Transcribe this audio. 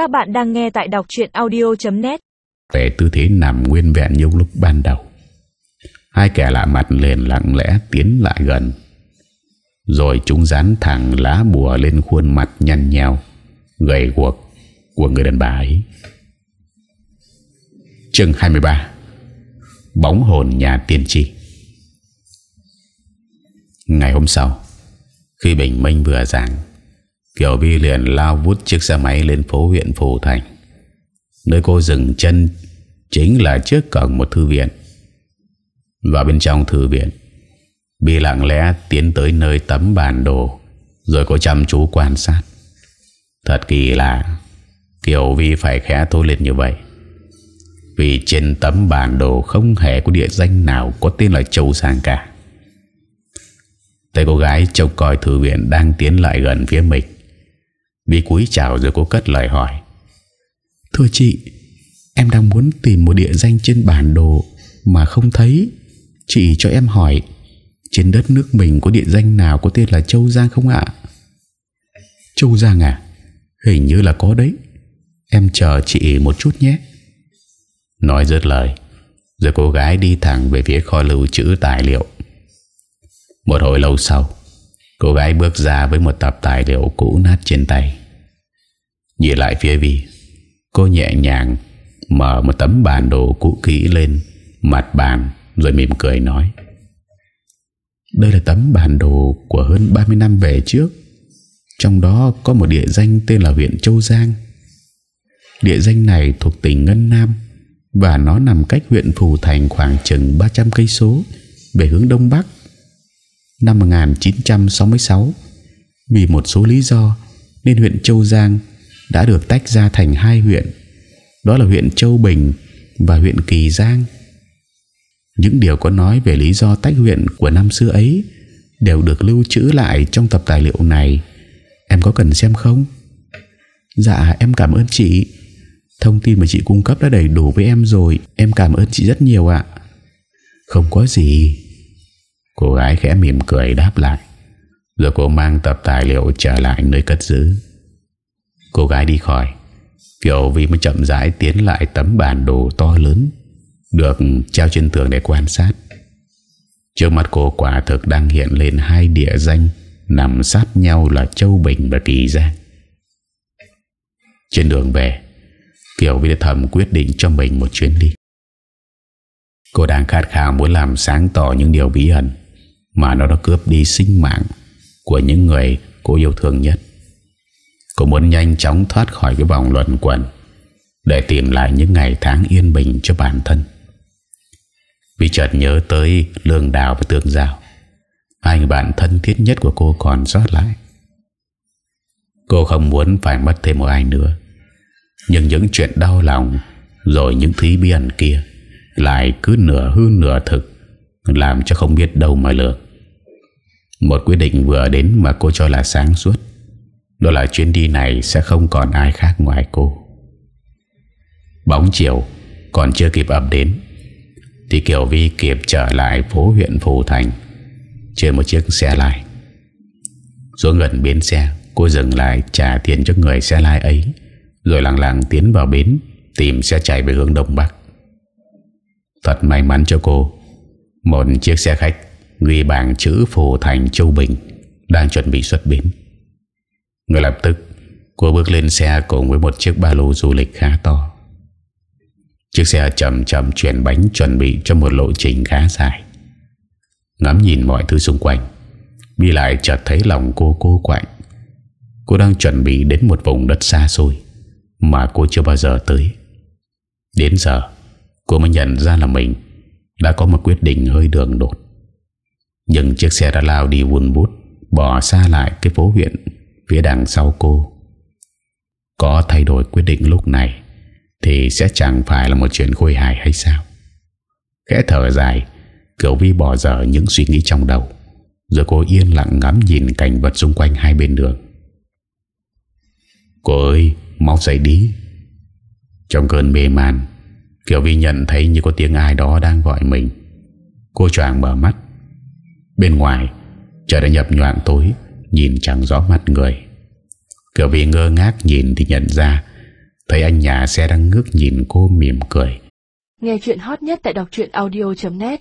Các bạn đang nghe tại đọc chuyện audio.net Về tư thế nằm nguyên vẹn như lúc ban đầu. Hai kẻ lạ mặt liền lặng lẽ tiến lại gần. Rồi chúng dán thẳng lá bùa lên khuôn mặt nhăn nhèo Gầy guộc của người đàn bà ấy. Chương 23 Bóng hồn nhà tiên tri. Ngày hôm sau, Khi bình minh vừa giảng Kiều Vi liền lao vút chiếc xe máy lên phố huyện Phù Thành. Nơi cô dừng chân Chính là trước cổng một thư viện. Vào bên trong thư viện, Bi lặng lẽ tiến tới nơi tấm bản đồ, Rồi cô chăm chú quan sát. Thật kỳ lạ, Kiều Vi phải khẽ thối lên như vậy. Vì trên tấm bản đồ không hề có địa danh nào có tên là Châu Sang cả. Tay cô gái trông coi thư viện đang tiến lại gần phía mình. Vi cúi chào rồi cô cất lời hỏi. Thưa chị Em đang muốn tìm một địa danh trên bản đồ Mà không thấy. Chị cho em hỏi Trên đất nước mình có địa danh nào có tên là Châu Giang không ạ? Châu Giang à? Hình như là có đấy. Em chờ chị một chút nhé. Nói dứt lời Rồi cô gái đi thẳng về phía kho lưu trữ tài liệu. Một hồi lâu sau Cô gái bước ra với một tập tài liệu cũ nát trên tay. Nhìn lại phía Vi, Cô nhẹ nhàng Mở một tấm bản đồ cũ kỹ lên Mặt bàn Rồi mỉm cười nói, Đây là tấm bản đồ Của hơn 30 năm về trước. Trong đó có một địa danh Tên là huyện Châu Giang. Địa danh này thuộc tỉnh Ngân Nam Và nó nằm cách huyện Phù Thành Khoảng chừng 300 cây số Về hướng Đông Bắc. Năm 1966 Vì một số lý do Nên huyện Châu Giang đã được tách ra thành hai huyện, đó là huyện Châu Bình và huyện Kỳ Giang. Những điều có nói về lý do tách huyện của năm xưa ấy đều được lưu trữ lại trong tập tài liệu này. Em có cần xem không? Dạ em cảm ơn chị. Thông tin mà chị cung cấp đã đầy đủ với em rồi. Em cảm ơn chị rất nhiều ạ. Không có gì cô gái khẽ mỉm cười đáp lại. Rồi cô mang tập tài liệu trở lại nơi cất giữ. Cô gái đi khỏi. Kiều Vi mới chậm rãi tiến lại tấm bản đồ to lớn, Được treo trên tường để quan sát. Trước mắt cô quả thực đang hiện lên hai địa danh Nằm sát nhau là Châu Bình và Kỳ Giang. Trên đường về Kiều Vi đã thầm quyết định cho mình một chuyến đi. Cô đang khát khao muốn làm sáng tỏ những điều bí ẩn. Mà nó đã cướp đi sinh mạng Của những người cô yêu thương nhất. Cô muốn nhanh chóng thoát khỏi cái vòng luận quẩn Để tìm lại những ngày tháng yên bình cho bản thân. Vì chợt nhớ tới Lương Đào và Tương Giao, Hai người bạn thân thiết nhất của cô còn sót lại. Cô không muốn phải mất thêm một ai nữa, Nhưng những chuyện đau lòng Rồi những thí biển kia Lại cứ nửa hư nửa thực, Làm cho không biết đâu mà lược một quyết định vừa đến mà cô cho là sáng suốt. Đó là chuyến đi này sẽ không còn ai khác ngoài cô. Bóng chiều Còn chưa kịp ập đến, Thì Kiều Vi kịp trở lại phố huyện Phù Thành, Trên một chiếc xe lai Xuống gần bến xe, Cô dừng lại trả tiền cho người xe lai ấy, Rồi lặng lặng tiến vào bến Tìm xe chạy về hướng Đông Bắc. Thật may mắn cho cô, Một chiếc xe khách Ghi bảng chữ Phù Thành Châu Bình Đang chuẩn bị xuất bến. Ngay lập tức, Cô bước lên xe cùng với một chiếc ba lô du lịch khá to. Chiếc xe chậm chậm chuyển bánh chuẩn bị cho một lộ trình khá dài. Ngắm nhìn mọi thứ xung quanh, Đi lại chợt thấy lòng cô cô quạnh. Cô đang chuẩn bị đến một vùng đất xa xôi Mà cô chưa bao giờ tới. Đến giờ, Cô mới nhận ra là mình Đã có một quyết định hơi đường đột. Nhưng chiếc xe đã lao đi vun bút, Bỏ xa lại cái phố huyện Phía đằng sau cô. Có thay đổi quyết định lúc này Thì sẽ chẳng phải là một chuyện khôi hài hay sao? Khẽ thở dài, Kiều Vi bỏ dở những suy nghĩ trong đầu, Rồi cô yên lặng ngắm nhìn cảnh vật xung quanh hai bên đường. Cô ơi, Mau dậy đi. Trong cơn mê man, Kiều Vi nhận thấy như có tiếng ai đó đang gọi mình. Cô choàng mở mắt Bên ngoài, Trời đã nhập nhoạn tối, Nhìn chẳng rõ mặt người. Cửa vì ngơ ngác nhìn thì nhận ra, thấy anh nhà xe đang ngước nhìn cô mỉm cười. Nghe chuyện hot nhất tại đọc audio.net